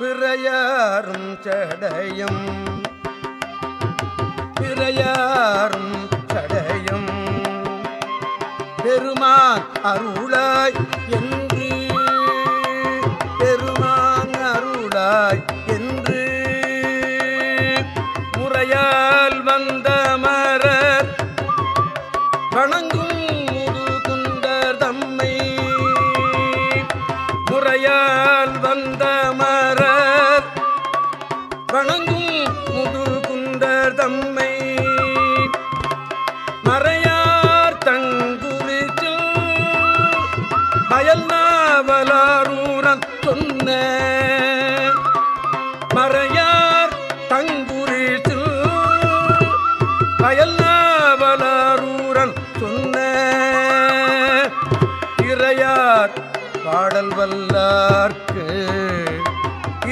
பிறையாரும் சடையும். பிறையாரும் சடையும். பெருமான் அருளாய் என்று. பெருமான் அருளாய் என்று. முறையால் வந்த மரர் வணங்கும் முதுகுந்தர் தம்மை. முறையால் வந்த மரர் வணங்கும் முது குண்டர் தம்மை. மறையார் தங்குறிச்சு பயல் நாவலாரூரன் சொன்ன மறையார் தங்குறிச்சு பயல் நாவலாரூரன் சொன்ன இறையார் பாடல் வல்லார்க்கு.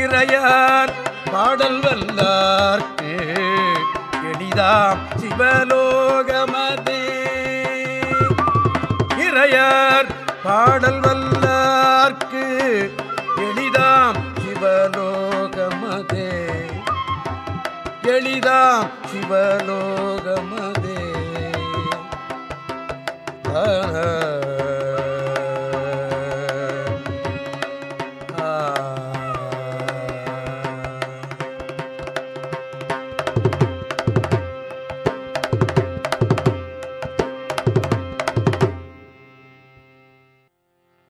இறையார் பாடல் வல்லார்க்கு எளிதாம் சிவலோகமதே. இறையார் பாடல் வல்லார்க்கு எளிதாம் சிவலோகமதே. எளிதாம் சிவலோகமதே. ஆ.